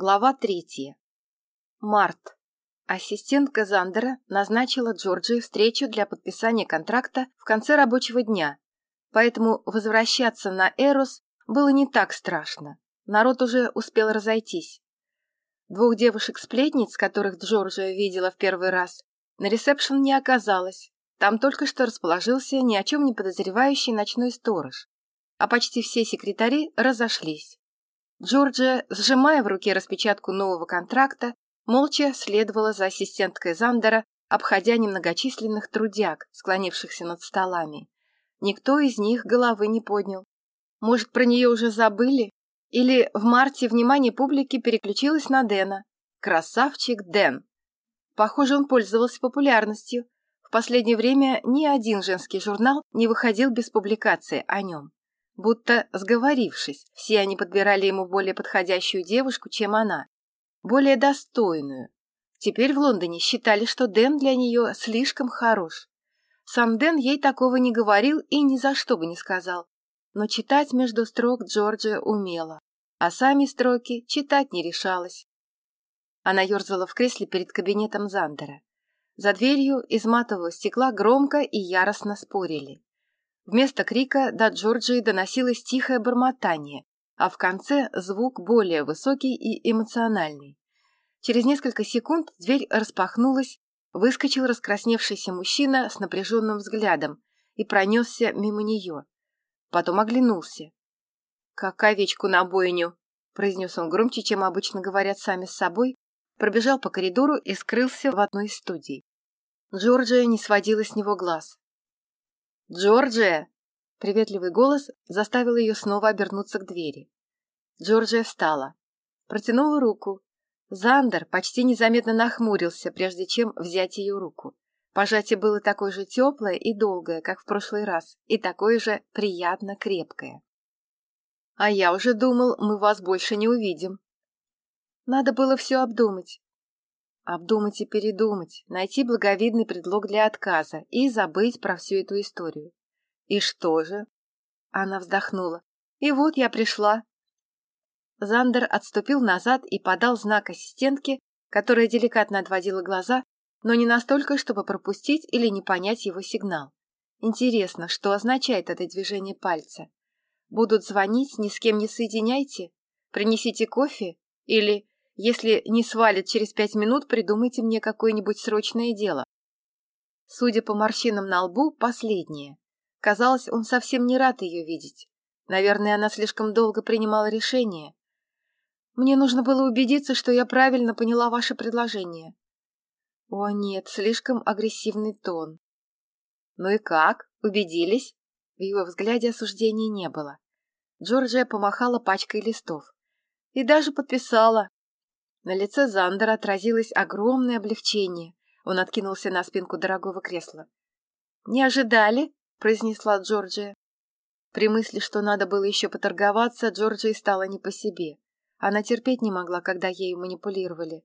Глава третья. Март. Ассистентка Зандера назначила Джорджии встречу для подписания контракта в конце рабочего дня, поэтому возвращаться на Эрос было не так страшно. Народ уже успел разойтись. Двух девушек-сплетниц, которых Джорджия видела в первый раз, на ресепшн не оказалось. Там только что расположился ни о чем не подозревающий ночной сторож, а почти все секретари разошлись. Джорджия, сжимая в руке распечатку нового контракта, молча следовала за ассистенткой Зандера, обходя немногочисленных трудяг, склонившихся над столами. Никто из них головы не поднял. Может, про нее уже забыли? Или в марте внимание публики переключилось на Дэна? Красавчик Дэн. Похоже, он пользовался популярностью. В последнее время ни один женский журнал не выходил без публикации о нем. Будто сговорившись, все они подбирали ему более подходящую девушку, чем она, более достойную. Теперь в Лондоне считали, что Дэн для нее слишком хорош. Сам Дэн ей такого не говорил и ни за что бы не сказал. Но читать между строк Джорджия умела, а сами строки читать не решалась. Она ерзала в кресле перед кабинетом Зандера. За дверью из матового стекла громко и яростно спорили. Вместо крика до Джорджии доносилось тихое бормотание, а в конце звук более высокий и эмоциональный. Через несколько секунд дверь распахнулась, выскочил раскрасневшийся мужчина с напряженным взглядом и пронесся мимо нее. Потом оглянулся. «Как овечку на бойню!» — произнес он громче, чем обычно говорят сами с собой, пробежал по коридору и скрылся в одной из студий. Джорджия не сводила с него глаз. «Джорджия!» Приветливый голос заставил ее снова обернуться к двери. Джорджия встала. Протянула руку. Зандер почти незаметно нахмурился, прежде чем взять ее руку. Пожатие было такое же теплое и долгое, как в прошлый раз, и такое же приятно крепкое. «А я уже думал, мы вас больше не увидим». Надо было все обдумать. Обдумать и передумать, найти благовидный предлог для отказа и забыть про всю эту историю. И что же? Она вздохнула. И вот я пришла. Зандер отступил назад и подал знак ассистентке, которая деликатно отводила глаза, но не настолько, чтобы пропустить или не понять его сигнал. Интересно, что означает это движение пальца? Будут звонить, ни с кем не соединяйте? Принесите кофе? Или если не свалит через пять минут, придумайте мне какое-нибудь срочное дело. Судя по морщинам на лбу, последнее. Казалось, он совсем не рад ее видеть. Наверное, она слишком долго принимала решение. Мне нужно было убедиться, что я правильно поняла ваше предложение. О нет, слишком агрессивный тон. Ну и как? Убедились? В его взгляде осуждения не было. Джорджия помахала пачкой листов. И даже подписала. На лице Зандера отразилось огромное облегчение. Он откинулся на спинку дорогого кресла. «Не ожидали?» — произнесла Джорджия. При мысли, что надо было еще поторговаться, Джорджии стало не по себе. Она терпеть не могла, когда ею манипулировали.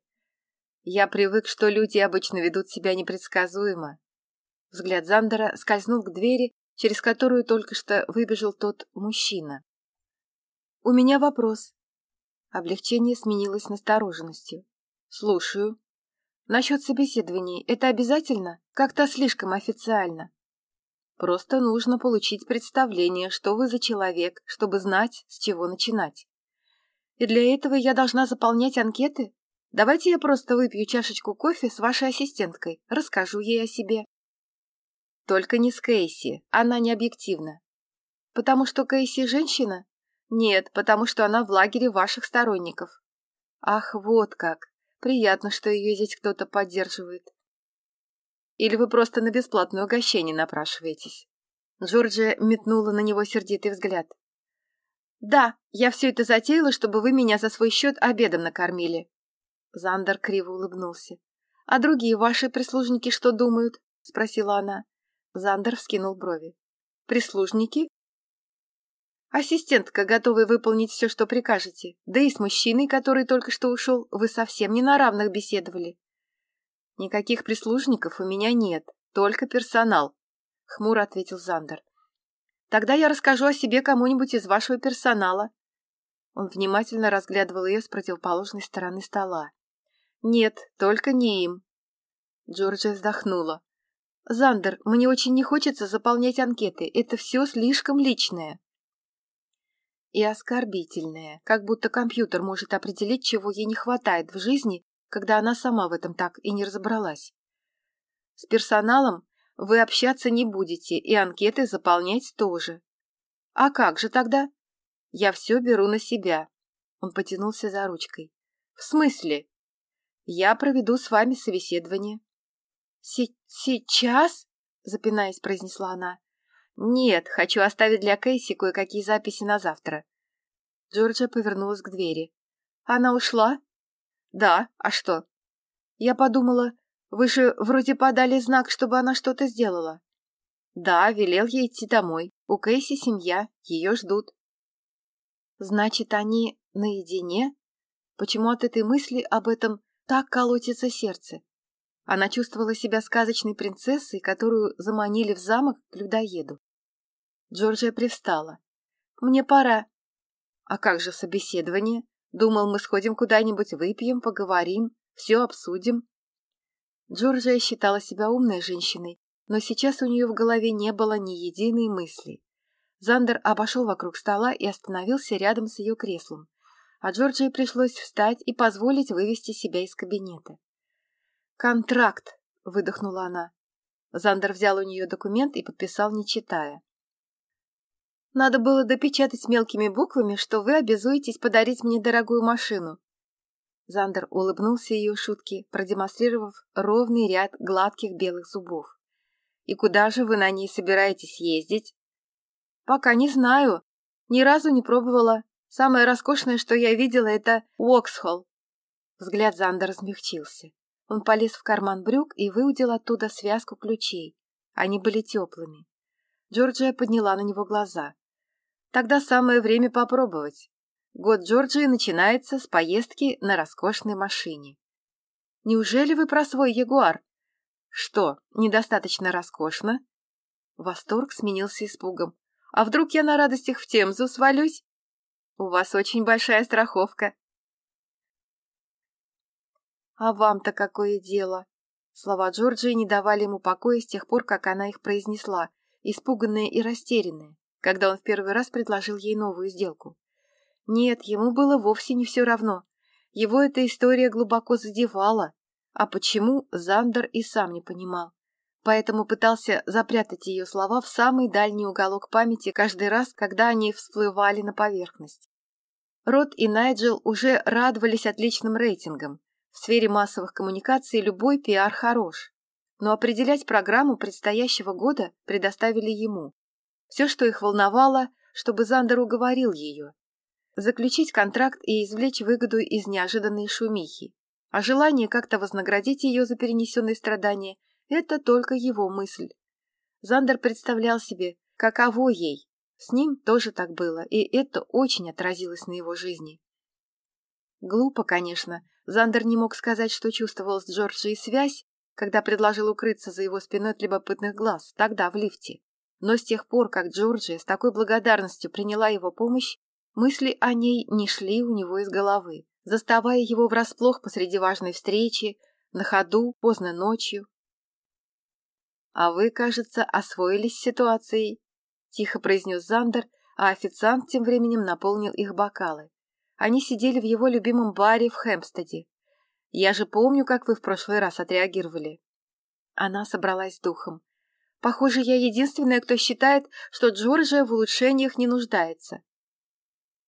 «Я привык, что люди обычно ведут себя непредсказуемо». Взгляд Зандера скользнул к двери, через которую только что выбежал тот мужчина. «У меня вопрос», Облегчение сменилось настороженностью. «Слушаю». «Насчет собеседований это обязательно? Как-то слишком официально». «Просто нужно получить представление, что вы за человек, чтобы знать, с чего начинать. И для этого я должна заполнять анкеты? Давайте я просто выпью чашечку кофе с вашей ассистенткой, расскажу ей о себе». «Только не с Кейси, она не объективна». «Потому что Кейси женщина?» Нет, потому что она в лагере ваших сторонников. Ах, вот как. Приятно, что ее здесь кто-то поддерживает. Или вы просто на бесплатное угощение напрашиваетесь? Джорджия метнула на него сердитый взгляд. «Да, я все это затеяла, чтобы вы меня за свой счет обедом накормили». Зандер криво улыбнулся. «А другие ваши прислужники что думают?» — спросила она. Зандер вскинул брови. «Прислужники? Ассистентка, готовая выполнить все, что прикажете. Да и с мужчиной, который только что ушел, вы совсем не на равных беседовали. Никаких прислужников у меня нет, только персонал, — хмуро ответил Зандер. Тогда я расскажу о себе кому-нибудь из вашего персонала. Он внимательно разглядывал ее с противоположной стороны стола. «Нет, только не им». Джорджия вздохнула. «Зандер, мне очень не хочется заполнять анкеты. Это все слишком личное». И оскорбительное, как будто компьютер может определить, чего ей не хватает в жизни, когда она сама в этом так и не разобралась. С персоналом вы общаться не будете и анкеты заполнять тоже. А как же тогда? Я все беру на себя. Он потянулся за ручкой. В смысле? Я проведу с вами собеседование. «Сейчас?» — запинаясь, произнесла она. «Нет, хочу оставить для Кейси кое-какие записи на завтра». Джорджия повернулась к двери. «Она ушла?» «Да, а что?» «Я подумала, вы же вроде подали знак, чтобы она что-то сделала». «Да, велел ей идти домой. У Кейси семья, ее ждут». «Значит, они наедине?» Почему от этой мысли об этом так колотится сердце? Она чувствовала себя сказочной принцессой, которую заманили в замок к людоеду. Джорджия привстала. «Мне пора». «А как же собеседование? Думал, мы сходим куда-нибудь, выпьем, поговорим, все обсудим». Джорджия считала себя умной женщиной, но сейчас у нее в голове не было ни единой мысли. Зандер обошел вокруг стола и остановился рядом с ее креслом, а Джорджии пришлось встать и позволить вывести себя из кабинета. «Контракт!» — выдохнула она. Зандер взял у нее документ и подписал, не читая. «Надо было допечатать мелкими буквами, что вы обязуетесь подарить мне дорогую машину». Зандер улыбнулся ее шутке, продемонстрировав ровный ряд гладких белых зубов. «И куда же вы на ней собираетесь ездить?» «Пока не знаю. Ни разу не пробовала. Самое роскошное, что я видела, это Уоксхолл». Взгляд Зандера смягчился. Он полез в карман брюк и выудил оттуда связку ключей. Они были теплыми. Джорджия подняла на него глаза. Тогда самое время попробовать. Год Джорджии начинается с поездки на роскошной машине. Неужели вы про свой Ягуар? Что, недостаточно роскошно? Восторг сменился испугом. А вдруг я на радостях в Темзу свалюсь? У вас очень большая страховка. «А вам-то какое дело?» Слова Джорджии не давали ему покоя с тех пор, как она их произнесла, испуганная и растерянная, когда он в первый раз предложил ей новую сделку. Нет, ему было вовсе не все равно. Его эта история глубоко задевала. А почему, Зандер и сам не понимал. Поэтому пытался запрятать ее слова в самый дальний уголок памяти каждый раз, когда они всплывали на поверхность. Рот и Найджел уже радовались отличным рейтингам, в сфере массовых коммуникаций любой пиар хорош, но определять программу предстоящего года предоставили ему. Все, что их волновало, чтобы Зандер уговорил ее. Заключить контракт и извлечь выгоду из неожиданной шумихи. А желание как-то вознаградить ее за перенесенные страдания – это только его мысль. Зандер представлял себе, каково ей. С ним тоже так было, и это очень отразилось на его жизни. Глупо, конечно, Зандер не мог сказать, что чувствовал с Джорджией связь, когда предложил укрыться за его спиной от любопытных глаз, тогда в лифте. Но с тех пор, как Джорджия с такой благодарностью приняла его помощь, мысли о ней не шли у него из головы, заставая его врасплох посреди важной встречи, на ходу, поздно ночью. «А вы, кажется, освоились ситуацией», — тихо произнес Зандер, а официант тем временем наполнил их бокалы. Они сидели в его любимом баре в Хэмпстеде. Я же помню, как вы в прошлый раз отреагировали. Она собралась духом. Похоже, я единственная, кто считает, что Джорджия в улучшениях не нуждается.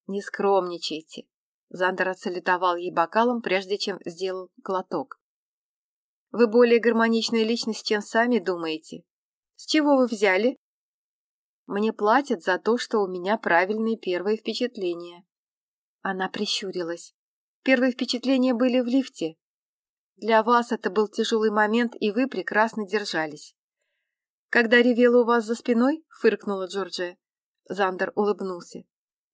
Не скромничайте. Зандер отсалютовал ей бокалом, прежде чем сделал глоток. Вы более гармоничная личность, чем сами думаете. С чего вы взяли? Мне платят за то, что у меня правильные первые впечатления. Она прищурилась. Первые впечатления были в лифте. Для вас это был тяжелый момент, и вы прекрасно держались. Когда ревела у вас за спиной, фыркнула Джорджия. Зандер улыбнулся.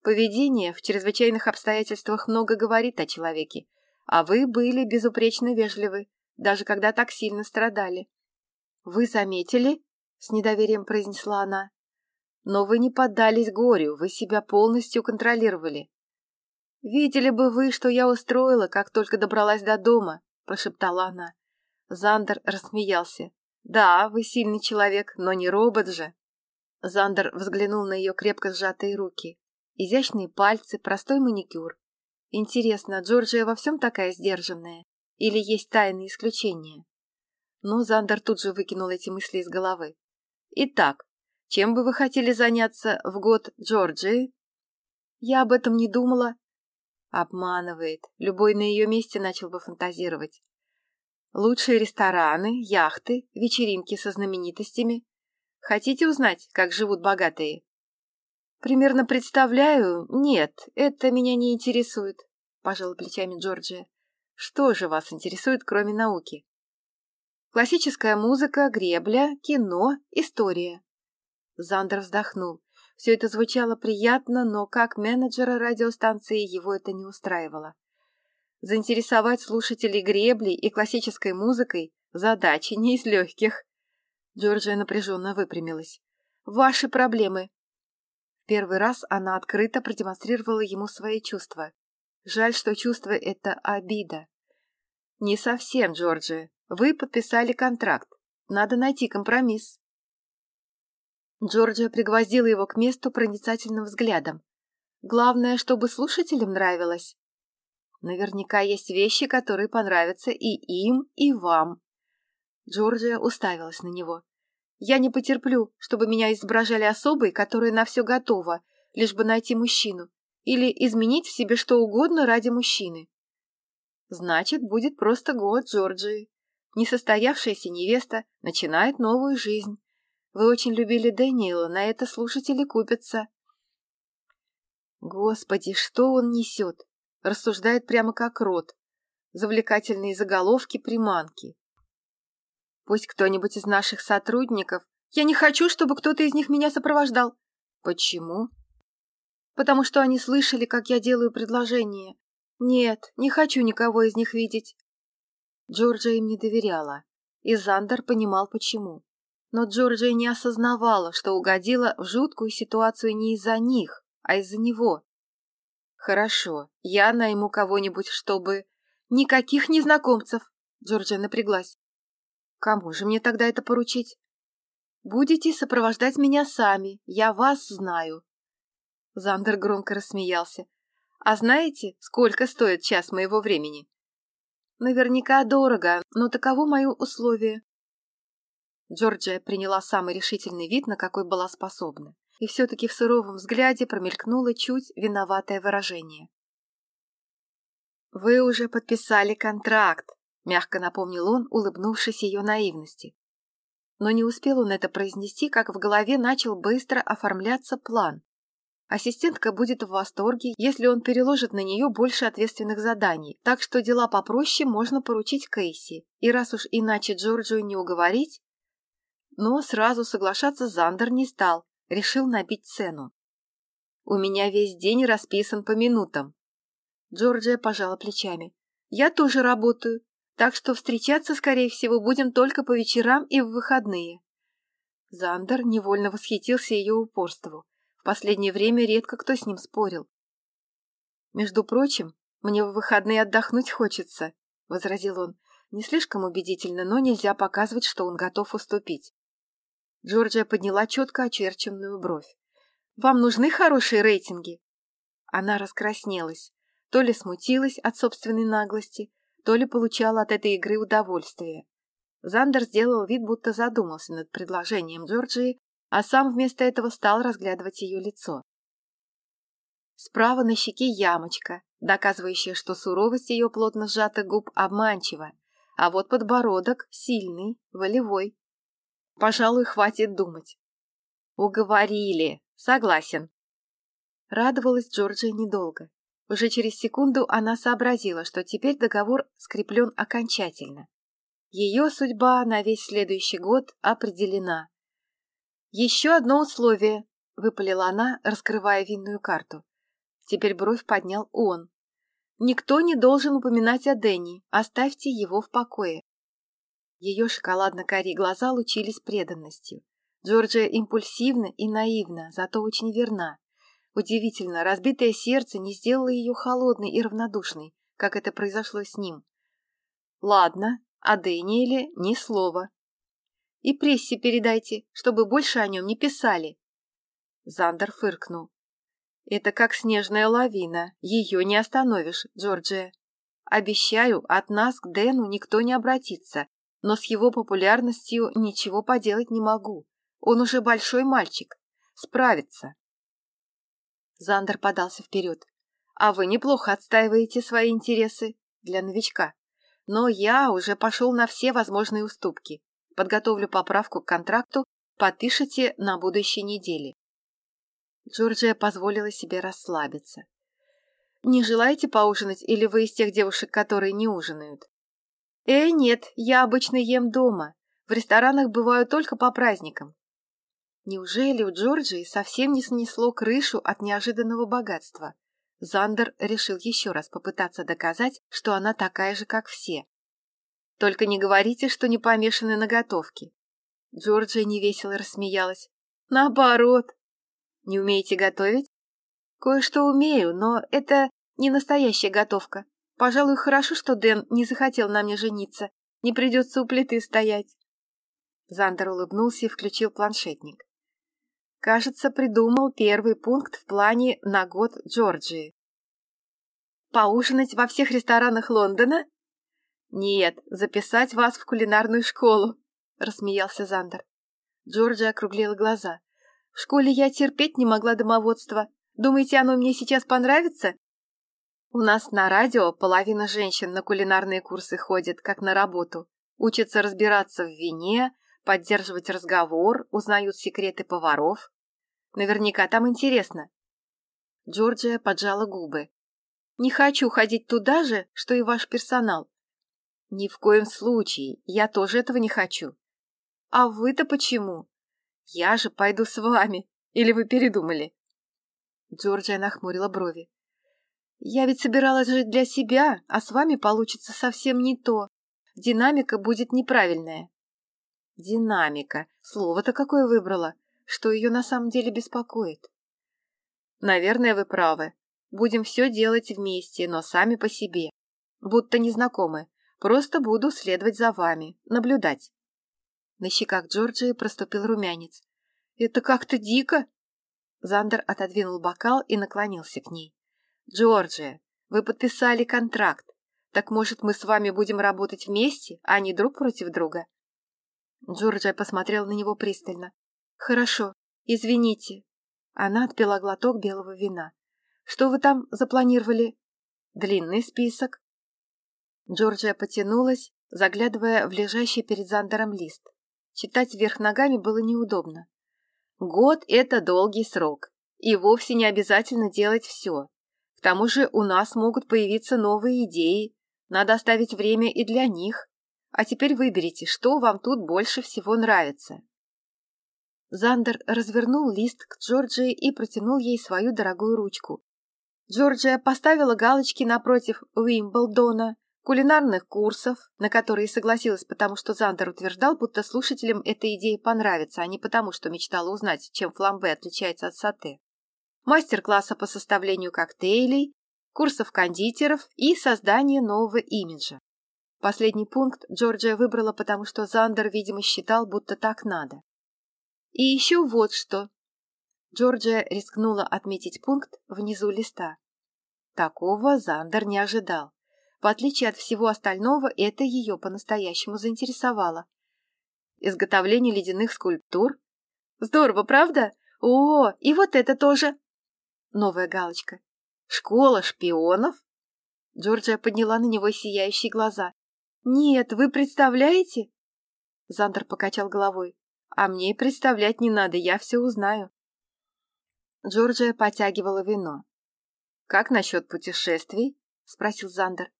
Поведение в чрезвычайных обстоятельствах много говорит о человеке, а вы были безупречно вежливы, даже когда так сильно страдали. Вы заметили? С недоверием произнесла она. Но вы не поддались горю, вы себя полностью контролировали. «Видели бы вы, что я устроила, как только добралась до дома», — прошептала она. Зандер рассмеялся. «Да, вы сильный человек, но не робот же». Зандер взглянул на ее крепко сжатые руки. Изящные пальцы, простой маникюр. Интересно, Джорджия во всем такая сдержанная? Или есть тайные исключения? Но Зандер тут же выкинул эти мысли из головы. «Итак, чем бы вы хотели заняться в год Джорджии?» «Я об этом не думала». Обманывает. Любой на ее месте начал бы фантазировать. Лучшие рестораны, яхты, вечеринки со знаменитостями. Хотите узнать, как живут богатые? Примерно представляю. Нет, это меня не интересует, пожала плечами Джорджия. Что же вас интересует, кроме науки? Классическая музыка, гребля, кино, история. Зандер вздохнул. Все это звучало приятно, но как менеджера радиостанции его это не устраивало. Заинтересовать слушателей греблей и классической музыкой – задачи не из легких. Джорджия напряженно выпрямилась. «Ваши проблемы». Первый раз она открыто продемонстрировала ему свои чувства. Жаль, что чувство – это обида. «Не совсем, Джорджия. Вы подписали контракт. Надо найти компромисс». Джорджия пригвоздила его к месту проницательным взглядом. «Главное, чтобы слушателям нравилось». «Наверняка есть вещи, которые понравятся и им, и вам». Джорджия уставилась на него. «Я не потерплю, чтобы меня изображали особой, которая на все готова, лишь бы найти мужчину, или изменить в себе что угодно ради мужчины». «Значит, будет просто год Джорджии. Несостоявшаяся невеста начинает новую жизнь. Вы очень любили Дэниела, на это слушатели купятся». Господи, что он несет? Рассуждает прямо как рот. Завлекательные заголовки, приманки. Пусть кто-нибудь из наших сотрудников... Я не хочу, чтобы кто-то из них меня сопровождал. Почему? Потому что они слышали, как я делаю предложение. Нет, не хочу никого из них видеть. Джорджия им не доверяла, и Зандер понимал, почему. Но Джорджия не осознавала, что угодила в жуткую ситуацию не из-за них, а из-за него. «Хорошо, я найму кого-нибудь, чтобы...» «Никаких незнакомцев!» Джорджия напряглась. Кому же мне тогда это поручить? Будете сопровождать меня сами, я вас знаю. Зандер громко рассмеялся. А знаете, сколько стоит час моего времени? Наверняка дорого, но таково мое условие. Джорджия приняла самый решительный вид, на какой была способна, и все-таки в суровом взгляде промелькнуло чуть виноватое выражение. «Вы уже подписали контракт», — мягко напомнил он, улыбнувшись ее наивности. Но не успел он это произнести, как в голове начал быстро оформляться план. Ассистентка будет в восторге, если он переложит на нее больше ответственных заданий, так что дела попроще можно поручить Кейси, и раз уж иначе Джорджию не уговорить... Но сразу соглашаться Зандер не стал, решил набить цену. «У меня весь день расписан по минутам». Джорджия пожала плечами. «Я тоже работаю, так что встречаться, скорее всего, будем только по вечерам и в выходные. Зандер невольно восхитился ее упорству. В последнее время редко кто с ним спорил. «Между прочим, мне в выходные отдохнуть хочется», — возразил он. Не слишком убедительно, но нельзя показывать, что он готов уступить. Джорджия подняла четко очерченную бровь. «Вам нужны хорошие рейтинги?» Она раскраснелась, то ли смутилась от собственной наглости, то ли получал от этой игры удовольствие. Зандер сделал вид, будто задумался над предложением Джорджии, а сам вместо этого стал разглядывать ее лицо. Справа на щеке ямочка, доказывающая, что суровость ее плотно сжатых губ обманчива, а вот подбородок сильный, волевой. Пожалуй, хватит думать. Уговорили. Согласен. Радовалась Джорджия недолго. Уже через секунду она сообразила, что теперь договор скреплен окончательно. Ее судьба на весь следующий год определена. «Еще одно условие», — выпалила она, раскрывая винную карту. Теперь бровь поднял он. «Никто не должен упоминать о Дэнни. Оставьте его в покое». Ее шоколадно-карие глаза лучились преданностью. Джорджия импульсивна и наивна, зато очень верна. Удивительно, разбитое сердце не сделало ее холодной и равнодушной, как это произошло с ним. Ладно, о Дэниеле ни слова. И прессе передайте, чтобы больше о нем не писали. Зандер фыркнул. Это как снежная лавина, ее не остановишь, Джорджия. Обещаю, от нас к Дэну никто не обратится, но с его популярностью ничего поделать не могу. Он уже большой мальчик. Справится. Зандер подался вперед. А вы неплохо отстаиваете свои интересы для новичка. Но я уже пошел на все возможные уступки. Подготовлю поправку к контракту, подпишите на будущей неделе. Джорджия позволила себе расслабиться. «Не желаете поужинать, или вы из тех девушек, которые не ужинают?» «Э, нет, я обычно ем дома. В ресторанах бываю только по праздникам. Неужели у Джорджии совсем не снесло крышу от неожиданного богатства? Зандер решил еще раз попытаться доказать, что она такая же, как все. «Только не говорите, что не помешаны на готовке». Джорджия невесело рассмеялась. «Наоборот. Не умеете готовить?» «Кое-что умею, но это не настоящая готовка. Пожалуй, хорошо, что Дэн не захотел на мне жениться. Не придется у плиты стоять». Зандер улыбнулся и включил планшетник. Кажется, придумал первый пункт в плане на год Джорджии. Поужинать во всех ресторанах Лондона? Нет, записать вас в кулинарную школу, рассмеялся Зандер. Джорджия округлила глаза. В школе я терпеть не могла домоводство. Думаете, оно мне сейчас понравится? У нас на радио половина женщин на кулинарные курсы ходит, как на работу. Учатся разбираться в вине, поддерживать разговор, узнают секреты поваров. Наверняка там интересно. Джорджия поджала губы. Не хочу ходить туда же, что и ваш персонал. Ни в коем случае, я тоже этого не хочу. А вы-то почему? Я же пойду с вами. Или вы передумали? Джорджия нахмурила брови. Я ведь собиралась жить для себя, а с вами получится совсем не то. Динамика будет неправильная. Динамика. Слово-то какое выбрала. Что ее на самом деле беспокоит? Наверное, вы правы. Будем все делать вместе, но сами по себе. Будто незнакомы. Просто буду следовать за вами, наблюдать. На щеках Джорджии проступил румянец. «Это как-то дико!» Зандер отодвинул бокал и наклонился к ней. «Джорджия, вы подписали контракт. Так, может, мы с вами будем работать вместе, а не друг против друга?» Джорджия посмотрела на него пристально. «Хорошо, извините». Она отпила глоток белого вина. «Что вы там запланировали?» «Длинный список». Джорджия потянулась, заглядывая в лежащий перед Зандером лист. Читать вверх ногами было неудобно. Год — это долгий срок, и вовсе не обязательно делать все. К тому же у нас могут появиться новые идеи, надо оставить время и для них. А теперь выберите, что вам тут больше всего нравится. Зандер развернул лист к Джорджии и протянул ей свою дорогую ручку. Джорджия поставила галочки напротив Уимблдона, кулинарных курсов, на которые согласилась, потому что Зандер утверждал, будто слушателям эта идея понравится, а не потому, что мечтала узнать, чем фламбе отличается от сате. Мастер-класса по составлению коктейлей, курсов кондитеров и создания нового имиджа. Последний пункт Джорджия выбрала, потому что Зандер, видимо, считал, будто так надо. И еще вот что. Джорджия рискнула отметить пункт внизу листа. Такого Зандер не ожидал. В отличие от всего остального, это ее по-настоящему заинтересовало. Изготовление ледяных скульптур? Здорово, правда? О, и вот это тоже. Новая галочка. Школа шпионов? Джорджия подняла на него сияющие глаза. «Нет, вы представляете?» Зандер покачал головой. А мне представлять не надо, я все узнаю. Джорджия потягивала вино. «Как насчет путешествий?» — спросил Зандер.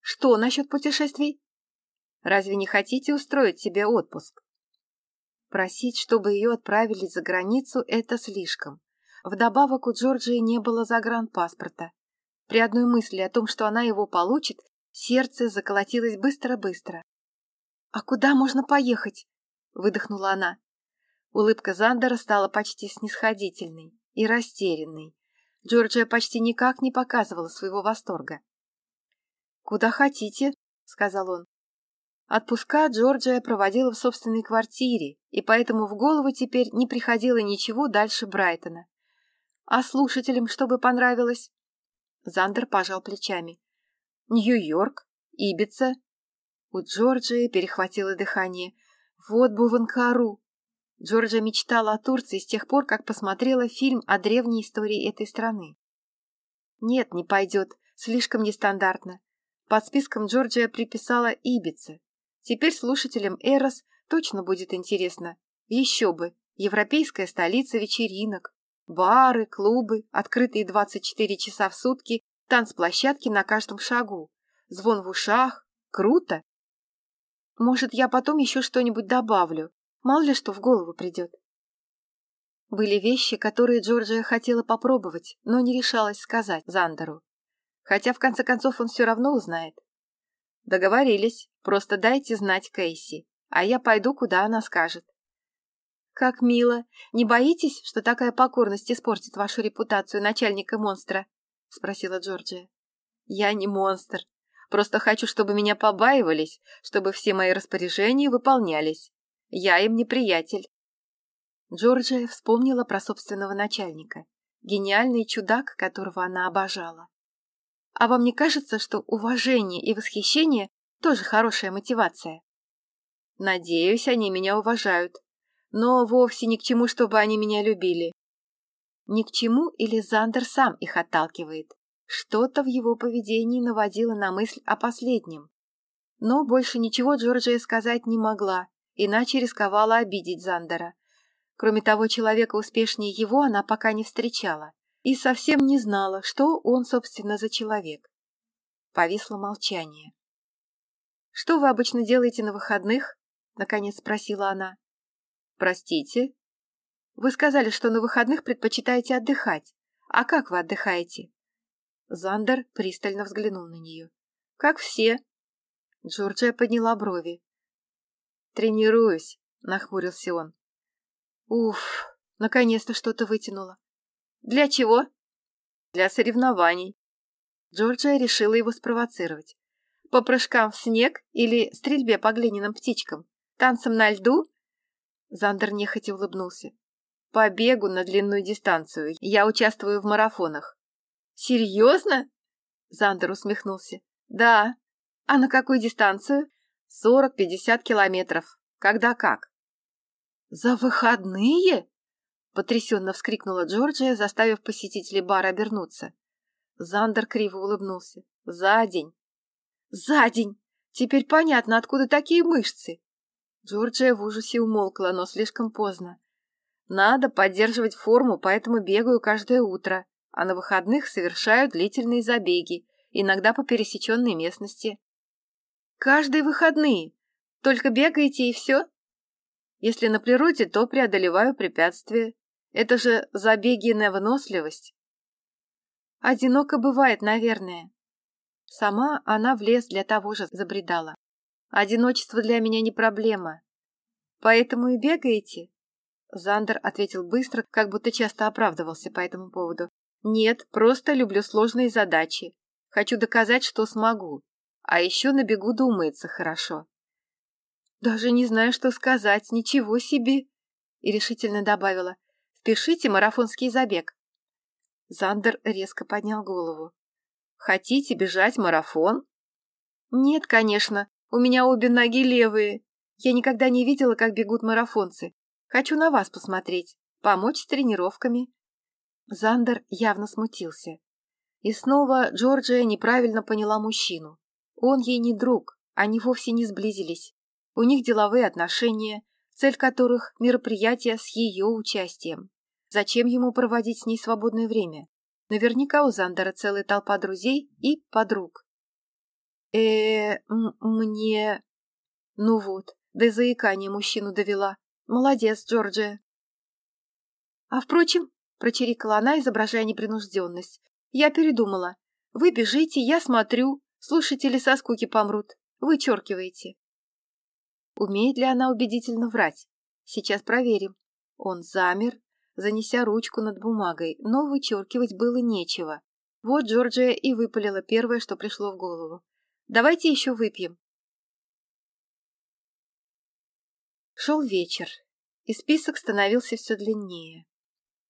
«Что насчет путешествий?» «Разве не хотите устроить себе отпуск?» Просить, чтобы ее отправили за границу, это слишком. Вдобавок у Джорджии не было загранпаспорта. При одной мысли о том, что она его получит, сердце заколотилось быстро-быстро. «А куда можно поехать?» — выдохнула она. Улыбка Зандера стала почти снисходительной и растерянной. Джорджия почти никак не показывала своего восторга. «Куда хотите», — сказал он. Отпуска Джорджия проводила в собственной квартире, и поэтому в голову теперь не приходило ничего дальше Брайтона. А слушателям что бы понравилось? Зандер пожал плечами. Нью-Йорк, Ибица. У Джорджии перехватило дыхание. Вот бы в Анкару. Джорджия мечтала о Турции с тех пор, как посмотрела фильм о древней истории этой страны. Нет, не пойдет, слишком нестандартно. Под списком Джорджия приписала Ибице. Теперь слушателям Эрос точно будет интересно. Еще бы, европейская столица вечеринок, бары, клубы, открытые 24 часа в сутки, танцплощадки на каждом шагу, звон в ушах. Круто! Может, я потом еще что-нибудь добавлю, мало ли что в голову придет. Были вещи, которые Джорджия хотела попробовать, но не решалась сказать Зандеру. Хотя, в конце концов, он все равно узнает. Договорились. Просто дайте знать Кейси, а я пойду, куда она скажет. Как мило. Не боитесь, что такая покорность испортит вашу репутацию начальника монстра? Спросила Джорджия. Я не монстр. Просто хочу, чтобы меня побаивались, чтобы все мои распоряжения выполнялись. Я им не приятель. Джорджия вспомнила про собственного начальника, гениальный чудак, которого она обожала. А вам не кажется, что уважение и восхищение тоже хорошая мотивация? Надеюсь, они меня уважают, но вовсе ни к чему, чтобы они меня любили. Ни к чему или Зандер сам их отталкивает. Что-то в его поведении наводило на мысль о последнем. Но больше ничего Джорджия сказать не могла, иначе рисковала обидеть Зандера. Кроме того, человека успешнее его она пока не встречала и совсем не знала, что он, собственно, за человек. Повисло молчание. «Что вы обычно делаете на выходных?» — наконец спросила она. «Простите?» «Вы сказали, что на выходных предпочитаете отдыхать. А как вы отдыхаете?» Зандер пристально взглянул на нее. «Как все». Джорджия подняла брови. «Тренируюсь», — нахмурился он. «Уф, наконец-то что-то вытянуло. Для чего? Для соревнований. Джорджия решила его спровоцировать. По прыжкам в снег или стрельбе по глиняным птичкам? Танцем на льду? Зандер нехотя улыбнулся. По бегу на длинную дистанцию. Я участвую в марафонах. Серьезно? Зандер усмехнулся. Да. А на какую дистанцию? Сорок-пятьдесят километров. Когда как? За выходные? Потрясенно вскрикнула Джорджия, заставив посетителей бара обернуться. Зандер криво улыбнулся. «За день!» «За день! Теперь понятно, откуда такие мышцы!» Джорджия в ужасе умолкла, но слишком поздно. «Надо поддерживать форму, поэтому бегаю каждое утро, а на выходных совершаю длительные забеги, иногда по пересеченной местности». «Каждые выходные? Только бегаете и все?» «Если на природе, то преодолеваю препятствия. Это же забеги на выносливость. Одиноко бывает, наверное. Сама она в лес для того же забредала. Одиночество для меня не проблема. Поэтому и бегаете? Зандер ответил быстро, как будто часто оправдывался по этому поводу. Нет, просто люблю сложные задачи. Хочу доказать, что смогу. А еще на бегу думается хорошо. Даже не знаю, что сказать, ничего себе. И решительно добавила. Спешите марафонский забег. Зандер резко поднял голову. Хотите бежать марафон? Нет, конечно. У меня обе ноги левые. Я никогда не видела, как бегут марафонцы. Хочу на вас посмотреть, помочь с тренировками. Зандер явно смутился. И снова Джорджия неправильно поняла мужчину. Он ей не друг, они вовсе не сблизились. У них деловые отношения, цель которых – мероприятие с ее участием. Зачем ему проводить с ней свободное время? Наверняка у Зандера целая толпа друзей и подруг. Э мне... Ну вот, до заикания мужчину довела. Молодец, Джорджия. А впрочем, прочирикала она, изображая непринужденность, я передумала. Вы бежите, я смотрю, слушатели со скуки помрут. Вычеркиваете. Умеет ли она убедительно врать? Сейчас проверим. Он замер, занеся ручку над бумагой, но вычеркивать было нечего. Вот Джорджия и выпалила первое, что пришло в голову. «Давайте еще выпьем». Шел вечер, и список становился все длиннее.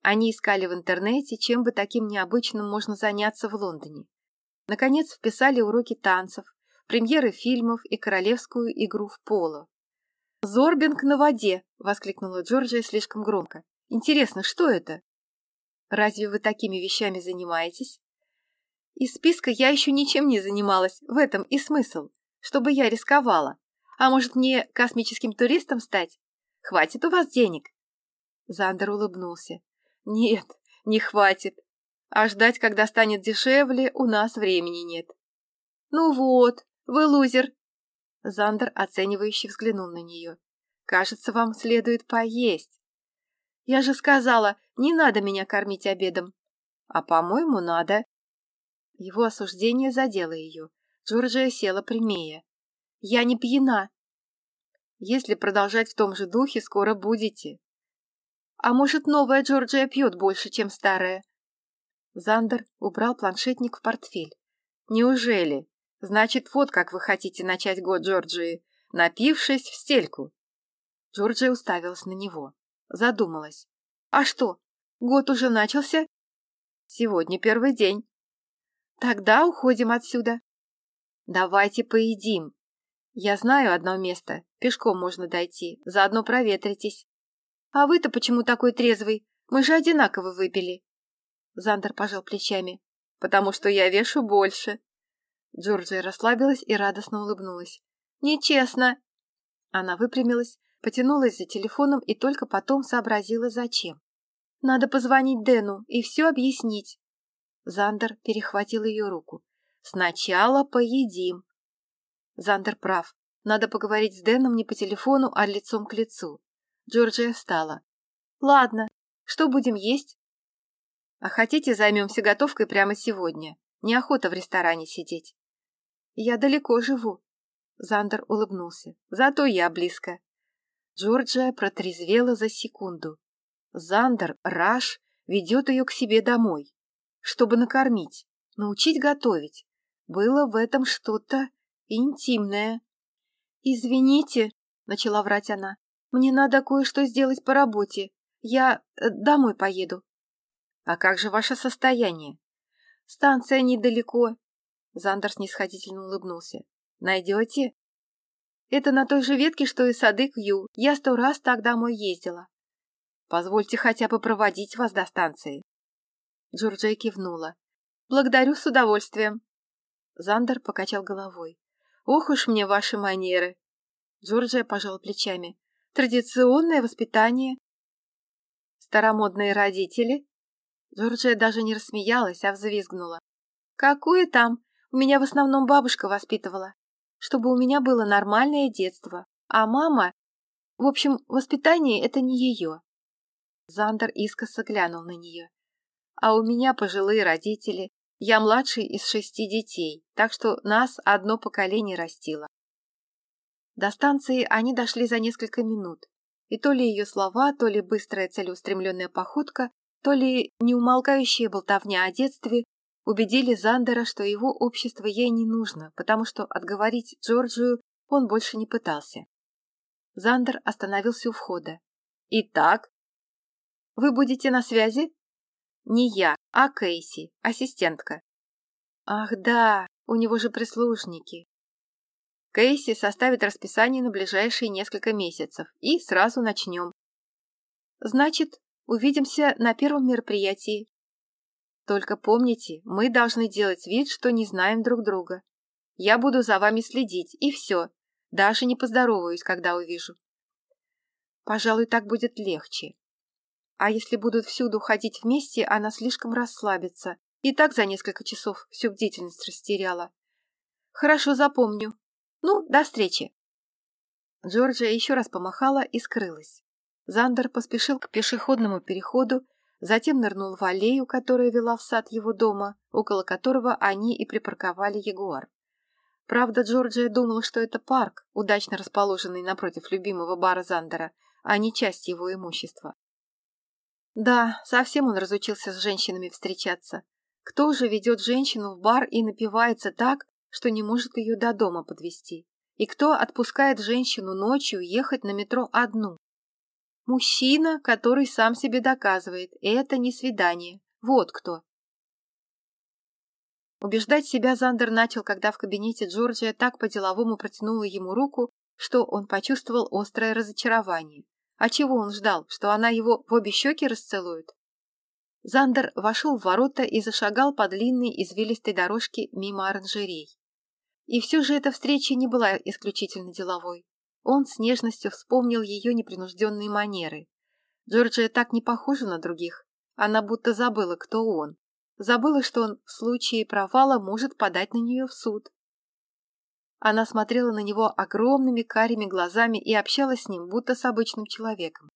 Они искали в интернете, чем бы таким необычным можно заняться в Лондоне. Наконец вписали уроки танцев, премьеры фильмов и королевскую игру в поло. «Зорбинг на воде!» — воскликнула Джорджия слишком громко. «Интересно, что это?» «Разве вы такими вещами занимаетесь?» «Из списка я еще ничем не занималась, в этом и смысл, чтобы я рисковала. А может, мне космическим туристом стать? Хватит у вас денег?» Зандер улыбнулся. «Нет, не хватит. А ждать, когда станет дешевле, у нас времени нет». «Ну вот, вы лузер!» Зандер оценивающе взглянул на нее. «Кажется, вам следует поесть». «Я же сказала, не надо меня кормить обедом». «А, по-моему, надо». Его осуждение задело ее. Джорджия села прямее. «Я не пьяна». «Если продолжать в том же духе, скоро будете». «А может, новая Джорджия пьет больше, чем старая?» Зандер убрал планшетник в портфель. «Неужели?» Значит, вот как вы хотите начать год Джорджии, напившись в стельку. Джорджия уставилась на него. Задумалась. А что, год уже начался? Сегодня первый день. Тогда уходим отсюда. Давайте поедим. Я знаю одно место, пешком можно дойти, заодно проветритесь. А вы-то почему такой трезвый? Мы же одинаково выпили. Зандер пожал плечами. Потому что я вешу больше. Джорджия расслабилась и радостно улыбнулась. «Нечестно!» Она выпрямилась, потянулась за телефоном и только потом сообразила, зачем. «Надо позвонить Дэну и все объяснить». Зандер перехватил ее руку. «Сначала поедим». Зандер прав. Надо поговорить с Дэном не по телефону, а лицом к лицу. Джорджия встала. «Ладно, что будем есть?» «А хотите, займемся готовкой прямо сегодня? Неохота в ресторане сидеть». Я далеко живу. Зандер улыбнулся. Зато я близко. Джорджия протрезвела за секунду. Зандер, Раш, ведет ее к себе домой, чтобы накормить, научить готовить. Было в этом что-то интимное. «Извините», — начала врать она, — «мне надо кое-что сделать по работе. Я э, домой поеду». «А как же ваше состояние?» «Станция недалеко. Зандер снисходительно улыбнулся. «Найдете?» «Это на той же ветке, что и сады Кью. Я сто раз так домой ездила». «Позвольте хотя бы проводить вас до станции». Джорджия кивнула. «Благодарю с удовольствием». Зандер покачал головой. «Ох уж мне ваши манеры!» Джорджия пожал плечами. «Традиционное воспитание». «Старомодные родители?» Джорджия даже не рассмеялась, а взвизгнула. «Какое там? У меня в основном бабушка воспитывала, чтобы у меня было нормальное детство, а мама... В общем, воспитание — это не ее. Зандер искоса глянул на нее. А у меня пожилые родители. Я младший из шести детей, так что нас одно поколение растило. До станции они дошли за несколько минут, и то ли ее слова, то ли быстрая целеустремленная походка, то ли неумолкающая болтовня о детстве убедили Зандера, что его общество ей не нужно, потому что отговорить Джорджию он больше не пытался. Зандер остановился у входа. «Итак?» «Вы будете на связи?» «Не я, а Кейси, ассистентка». «Ах да, у него же прислужники». Кейси составит расписание на ближайшие несколько месяцев, и сразу начнем. «Значит, увидимся на первом мероприятии», только помните, мы должны делать вид, что не знаем друг друга. Я буду за вами следить, и все. Даже не поздороваюсь, когда увижу. Пожалуй, так будет легче. А если будут всюду ходить вместе, она слишком расслабится. И так за несколько часов всю бдительность растеряла. Хорошо, запомню. Ну, до встречи. Джорджия еще раз помахала и скрылась. Зандер поспешил к пешеходному переходу, затем нырнул в аллею, которая вела в сад его дома, около которого они и припарковали Ягуар. Правда, Джорджия думала, что это парк, удачно расположенный напротив любимого бара Зандера, а не часть его имущества. Да, совсем он разучился с женщинами встречаться. Кто же ведет женщину в бар и напивается так, что не может ее до дома подвести? И кто отпускает женщину ночью ехать на метро одну? Мужчина, который сам себе доказывает, это не свидание. Вот кто. Убеждать себя Зандер начал, когда в кабинете Джорджия так по-деловому протянула ему руку, что он почувствовал острое разочарование. А чего он ждал, что она его в обе щеки расцелует? Зандер вошел в ворота и зашагал по длинной извилистой дорожке мимо оранжерей. И все же эта встреча не была исключительно деловой. Он с нежностью вспомнил ее непринужденные манеры. Джорджия так не похожа на других. Она будто забыла, кто он. Забыла, что он в случае провала может подать на нее в суд. Она смотрела на него огромными карими глазами и общалась с ним, будто с обычным человеком.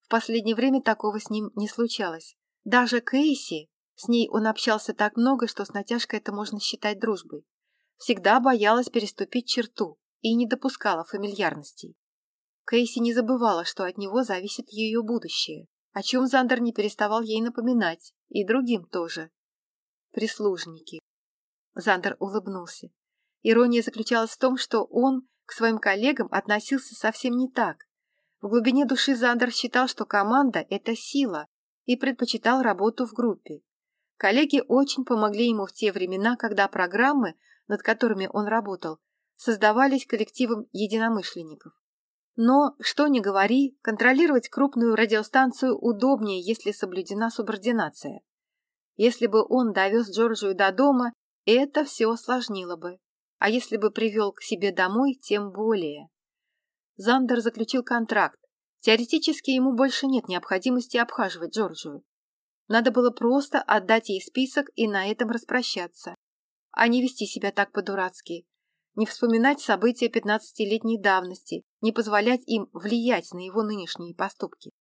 В последнее время такого с ним не случалось. Даже Кейси, с ней он общался так много, что с натяжкой это можно считать дружбой, всегда боялась переступить черту и не допускала фамильярностей. Кейси не забывала, что от него зависит ее будущее, о чем Зандер не переставал ей напоминать, и другим тоже. Прислужники. Зандер улыбнулся. Ирония заключалась в том, что он к своим коллегам относился совсем не так. В глубине души Зандер считал, что команда – это сила, и предпочитал работу в группе. Коллеги очень помогли ему в те времена, когда программы, над которыми он работал, создавались коллективом единомышленников. Но, что ни говори, контролировать крупную радиостанцию удобнее, если соблюдена субординация. Если бы он довез Джорджию до дома, это все осложнило бы. А если бы привел к себе домой, тем более. Зандер заключил контракт, Теоретически ему больше нет необходимости обхаживать Джорджию. Надо было просто отдать ей список и на этом распрощаться, а не вести себя так по-дурацки, не вспоминать события пятнадцатилетней давности, не позволять им влиять на его нынешние поступки.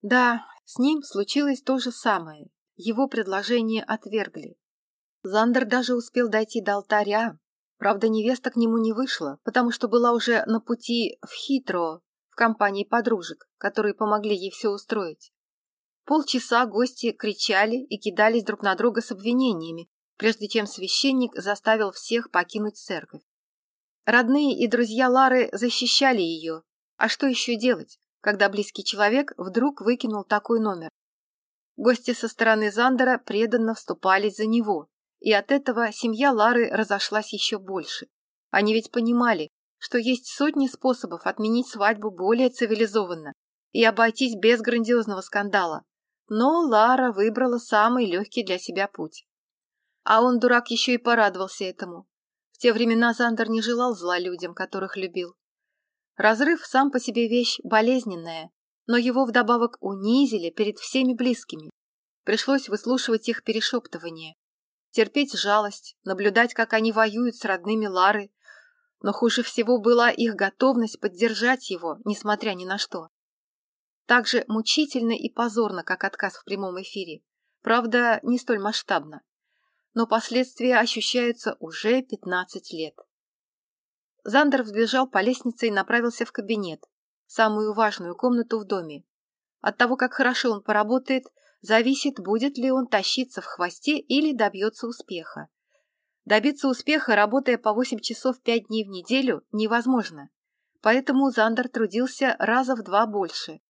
Да, с ним случилось то же самое. Его предложение отвергли. Зандер даже успел дойти до алтаря. Правда, невеста к нему не вышла, потому что была уже на пути в Хитро, в компании подружек, которые помогли ей все устроить. Полчаса гости кричали и кидались друг на друга с обвинениями, прежде чем священник заставил всех покинуть церковь. Родные и друзья Лары защищали ее. А что еще делать, когда близкий человек вдруг выкинул такой номер? Гости со стороны Зандера преданно вступались за него, и от этого семья Лары разошлась еще больше. Они ведь понимали, что есть сотни способов отменить свадьбу более цивилизованно и обойтись без грандиозного скандала. Но Лара выбрала самый легкий для себя путь. А он, дурак, еще и порадовался этому. В те времена Зандер не желал зла людям, которых любил. Разрыв сам по себе вещь болезненная, но его вдобавок унизили перед всеми близкими. Пришлось выслушивать их перешептывание, терпеть жалость, наблюдать, как они воюют с родными Лары, но хуже всего была их готовность поддержать его, несмотря ни на что. Так же мучительно и позорно, как отказ в прямом эфире. Правда, не столь масштабно. Но последствия ощущаются уже 15 лет. Зандер взбежал по лестнице и направился в кабинет, самую важную комнату в доме. От того, как хорошо он поработает, зависит, будет ли он тащиться в хвосте или добьется успеха. Добиться успеха, работая по 8 часов 5 дней в неделю, невозможно. Поэтому Зандер трудился раза в два больше.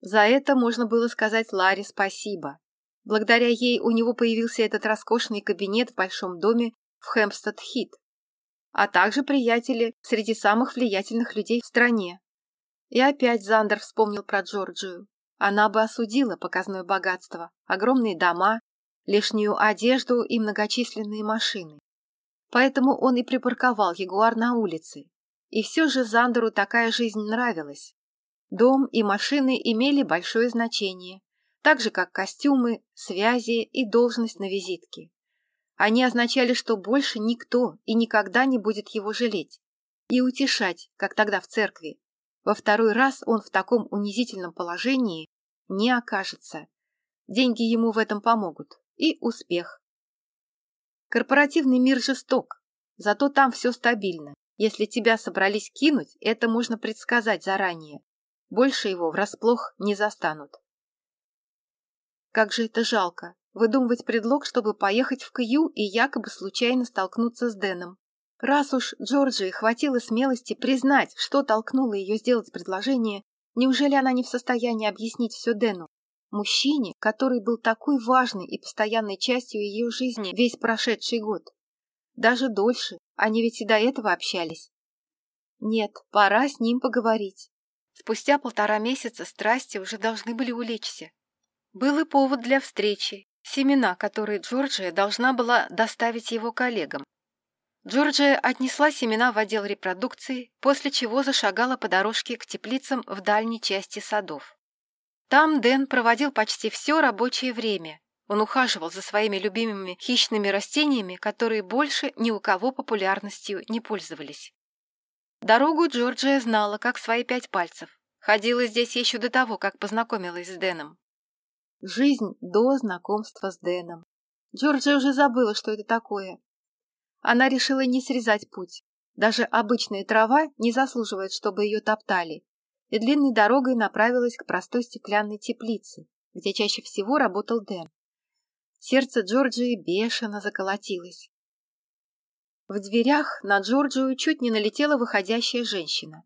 За это можно было сказать Ларе спасибо. Благодаря ей у него появился этот роскошный кабинет в большом доме в Хэмпстед-Хит, а также приятели среди самых влиятельных людей в стране. И опять Зандер вспомнил про Джорджию. Она бы осудила показное богатство, огромные дома, лишнюю одежду и многочисленные машины. Поэтому он и припарковал Ягуар на улице. И все же Зандеру такая жизнь нравилась. Дом и машины имели большое значение, так же как костюмы, связи и должность на визитке. Они означали, что больше никто и никогда не будет его жалеть и утешать, как тогда в церкви. Во второй раз он в таком унизительном положении не окажется. Деньги ему в этом помогут и успех. Корпоративный мир жесток, зато там все стабильно. Если тебя собрались кинуть, это можно предсказать заранее. Больше его врасплох не застанут. Как же это жалко, выдумывать предлог, чтобы поехать в Кью и якобы случайно столкнуться с Дэном. Раз уж Джорджии хватило смелости признать, что толкнуло ее сделать предложение, неужели она не в состоянии объяснить все Дэну? Мужчине, который был такой важной и постоянной частью ее жизни весь прошедший год. Даже дольше, они ведь и до этого общались. Нет, пора с ним поговорить. Спустя полтора месяца страсти уже должны были улечься. Был и повод для встречи, семена, которые Джорджия должна была доставить его коллегам. Джорджия отнесла семена в отдел репродукции, после чего зашагала по дорожке к теплицам в дальней части садов. Там Дэн проводил почти все рабочее время. Он ухаживал за своими любимыми хищными растениями, которые больше ни у кого популярностью не пользовались. Дорогу Джорджия знала, как свои пять пальцев. Ходила здесь еще до того, как познакомилась с Дэном. Жизнь до знакомства с Дэном. Джорджия уже забыла, что это такое. Она решила не срезать путь. Даже обычная трава не заслуживает, чтобы ее топтали. И длинной дорогой направилась к простой стеклянной теплице, где чаще всего работал Дэн. Сердце Джорджии бешено заколотилось. В дверях на Джорджию чуть не налетела выходящая женщина.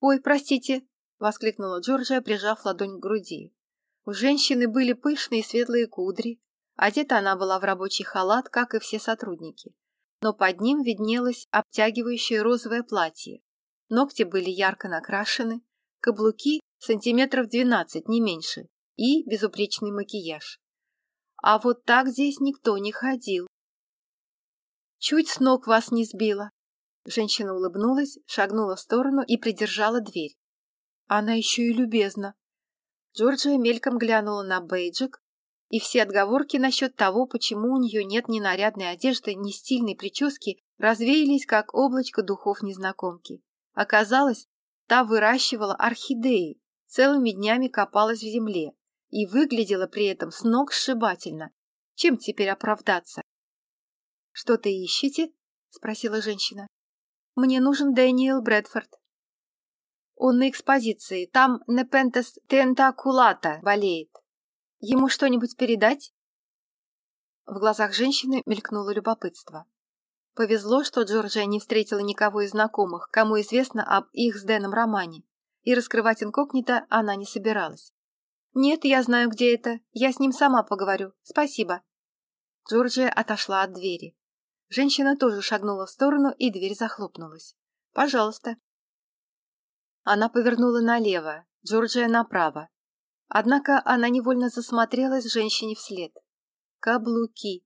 «Ой, простите!» — воскликнула Джорджия, прижав ладонь к груди. У женщины были пышные светлые кудри. Одета она была в рабочий халат, как и все сотрудники. Но под ним виднелось обтягивающее розовое платье. Ногти были ярко накрашены, каблуки сантиметров двенадцать, не меньше, и безупречный макияж. А вот так здесь никто не ходил. Чуть с ног вас не сбила. Женщина улыбнулась, шагнула в сторону и придержала дверь. Она еще и любезна. Джорджия мельком глянула на бейджик, и все отговорки насчет того, почему у нее нет ни нарядной одежды, ни стильной прически, развеялись, как облачко духов незнакомки. Оказалось, та выращивала орхидеи, целыми днями копалась в земле и выглядела при этом с ног сшибательно. Чем теперь оправдаться? «Что ты ищете?» — спросила женщина. «Мне нужен Дэниел Брэдфорд». «Он на экспозиции. Там Непентес Тентакулата болеет. Ему что-нибудь передать?» В глазах женщины мелькнуло любопытство. Повезло, что Джорджия не встретила никого из знакомых, кому известно об их с Дэном романе, и раскрывать инкогнито она не собиралась. «Нет, я знаю, где это. Я с ним сама поговорю. Спасибо». Джорджия отошла от двери. Женщина тоже шагнула в сторону, и дверь захлопнулась. «Пожалуйста». Она повернула налево, Джорджия направо. Однако она невольно засмотрелась женщине вслед. Каблуки.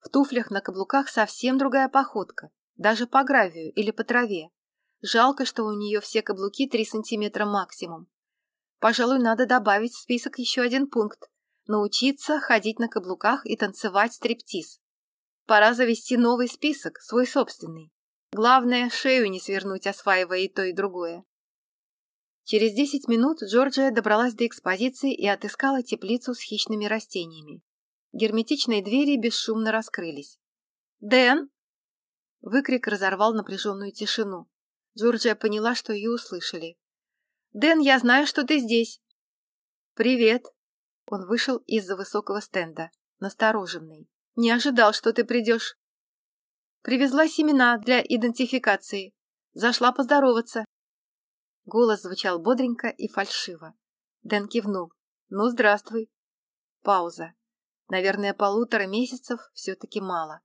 В туфлях на каблуках совсем другая походка, даже по гравию или по траве. Жалко, что у нее все каблуки три сантиметра максимум. Пожалуй, надо добавить в список еще один пункт – научиться ходить на каблуках и танцевать стриптиз. Пора завести новый список, свой собственный. Главное, шею не свернуть, осваивая и то, и другое. Через десять минут Джорджия добралась до экспозиции и отыскала теплицу с хищными растениями. Герметичные двери бесшумно раскрылись. «Дэн!» Выкрик разорвал напряженную тишину. Джорджия поняла, что ее услышали. «Дэн, я знаю, что ты здесь!» «Привет!» Он вышел из-за высокого стенда, настороженный. Не ожидал, что ты придешь. Привезла семена для идентификации. Зашла поздороваться. Голос звучал бодренько и фальшиво. Дэн кивнул. Ну, здравствуй. Пауза. Наверное, полутора месяцев все-таки мало.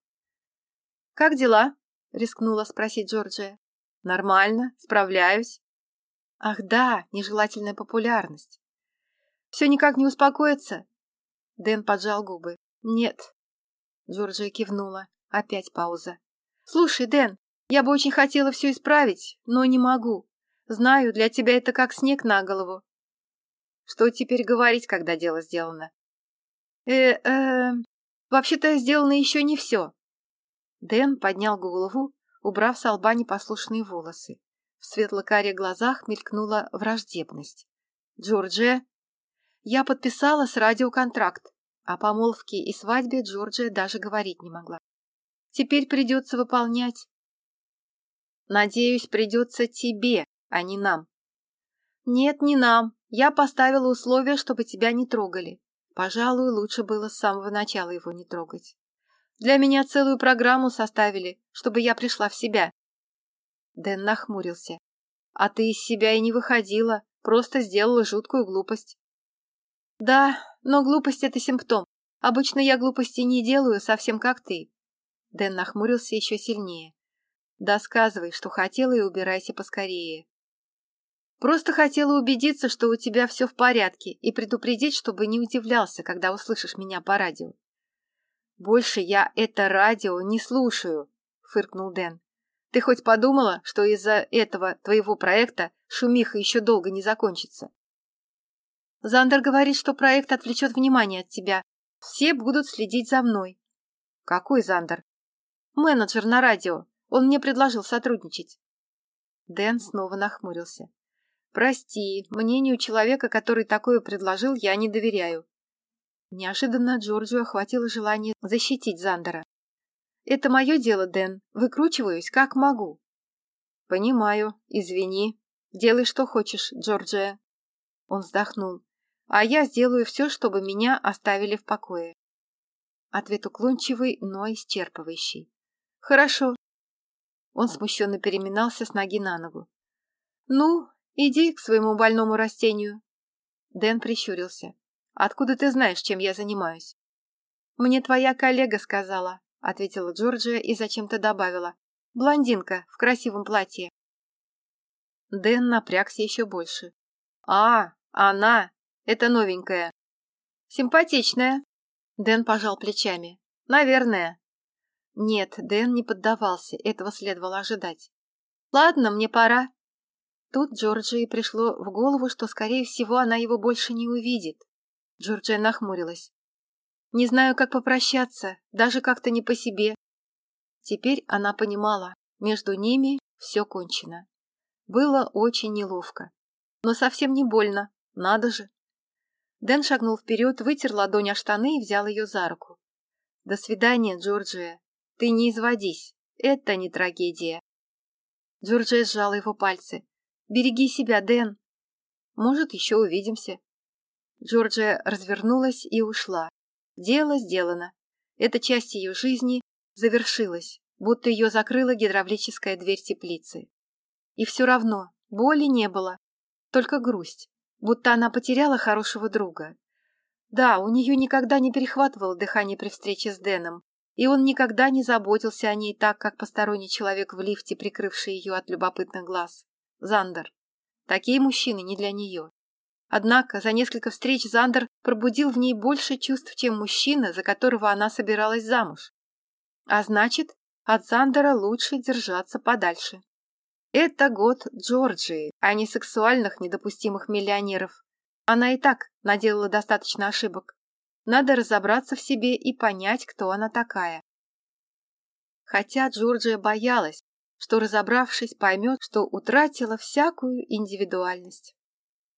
«Как дела?» — рискнула спросить Джорджия. «Нормально, справляюсь». «Ах да, нежелательная популярность». «Все никак не успокоится?» Дэн поджал губы. «Нет, Джорджия кивнула. Опять пауза. «Слушай, Дэн, я бы очень хотела все исправить, но не могу. Знаю, для тебя это как снег на голову». «Что теперь говорить, когда дело сделано?» «Э, э, вообще-то сделано еще не все». Дэн поднял голову, убрав с лба непослушные волосы. В светло-каре глазах мелькнула враждебность. «Джорджия, я подписала с радио контракт. О помолвке и свадьбе Джорджия даже говорить не могла. Теперь придется выполнять. Надеюсь, придется тебе, а не нам. Нет, не нам. Я поставила условие, чтобы тебя не трогали. Пожалуй, лучше было с самого начала его не трогать. Для меня целую программу составили, чтобы я пришла в себя. Дэн нахмурился. А ты из себя и не выходила, просто сделала жуткую глупость. Да, но глупость — это симптом. Обычно я глупости не делаю, совсем как ты. Дэн нахмурился еще сильнее. Досказывай, что хотела, и убирайся поскорее. Просто хотела убедиться, что у тебя все в порядке, и предупредить, чтобы не удивлялся, когда услышишь меня по радио. «Больше я это радио не слушаю», — фыркнул Дэн. «Ты хоть подумала, что из-за этого твоего проекта шумиха еще долго не закончится?» Зандер говорит, что проект отвлечет внимание от тебя. Все будут следить за мной. Какой Зандер? Менеджер на радио. Он мне предложил сотрудничать. Дэн снова нахмурился. Прости, мнению человека, который такое предложил, я не доверяю. Неожиданно Джорджию охватило желание защитить Зандера. Это мое дело, Дэн. Выкручиваюсь, как могу. Понимаю. Извини. Делай, что хочешь, Джорджия. Он вздохнул. А я сделаю все, чтобы меня оставили в покое. Ответ уклончивый, но исчерпывающий. Хорошо. Он смущенно переминался с ноги на ногу. Ну, Иди к своему больному растению. Дэн прищурился. Откуда ты знаешь, чем я занимаюсь? Мне твоя коллега сказала, ответила Джорджия и зачем-то добавила. Блондинка в красивом платье. Дэн напрягся еще больше. А, она, это новенькая. Симпатичная. Дэн пожал плечами. Наверное. Нет, Дэн не поддавался, этого следовало ожидать. Ладно, мне пора. Тут Джорджии пришло в голову, что, скорее всего, она его больше не увидит. Джорджия нахмурилась. «Не знаю, как попрощаться, даже как-то не по себе». Теперь она понимала, между ними все кончено. Было очень неловко. Но совсем не больно, надо же. Дэн шагнул вперед, вытер ладонь о штаны и взял ее за руку. «До свидания, Джорджия. Ты не изводись. Это не трагедия». Джорджия сжала его пальцы. Береги себя, Дэн. Может, еще увидимся. Джорджия развернулась и ушла. Дело сделано. Эта часть ее жизни завершилась, будто ее закрыла гидравлическая дверь теплицы. И все равно боли не было, только грусть, будто она потеряла хорошего друга. Да, у нее никогда не перехватывало дыхание при встрече с Дэном, и он никогда не заботился о ней так, как посторонний человек в лифте, прикрывший ее от любопытных глаз. Зандер. Такие мужчины не для нее. Однако за несколько встреч Зандер пробудил в ней больше чувств, чем мужчина, за которого она собиралась замуж. А значит, от Зандера лучше держаться подальше. Это год Джорджии, а не сексуальных недопустимых миллионеров. Она и так наделала достаточно ошибок. Надо разобраться в себе и понять, кто она такая. Хотя Джорджия боялась, что, разобравшись, поймет, что утратила всякую индивидуальность.